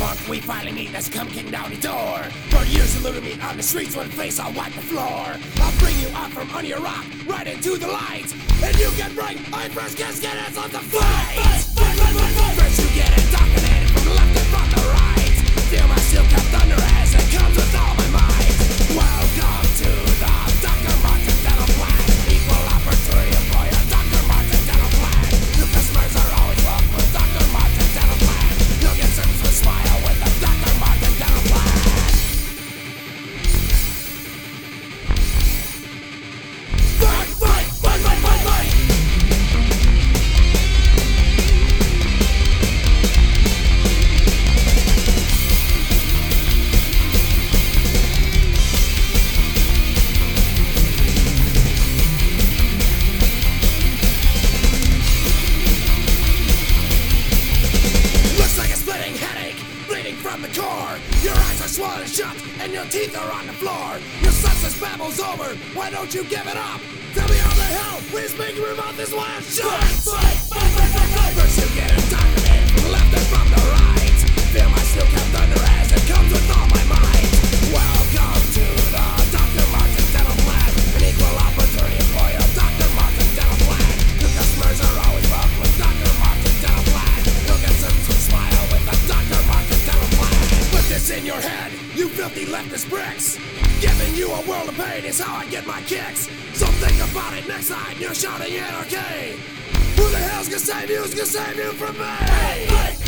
month we finally meet, let's come kicking down the door. For years you looted me on the streets, one face I'll wipe the floor. I'll bring you out from under your rock, right into the light. And you get right, I first can't get us on the fight. From the core. Your eyes are swollen shut, and your teeth are on the floor. Your substance babbles over. Why don't you give it up? Tell me how the hell make you about this last shot. Fight, fight, filthy leftist bricks. Giving you a world of pain is how I get my kicks. So think about it next time you're shouting anarchy. Who the hell's gonna save you? Who's gonna save you from me?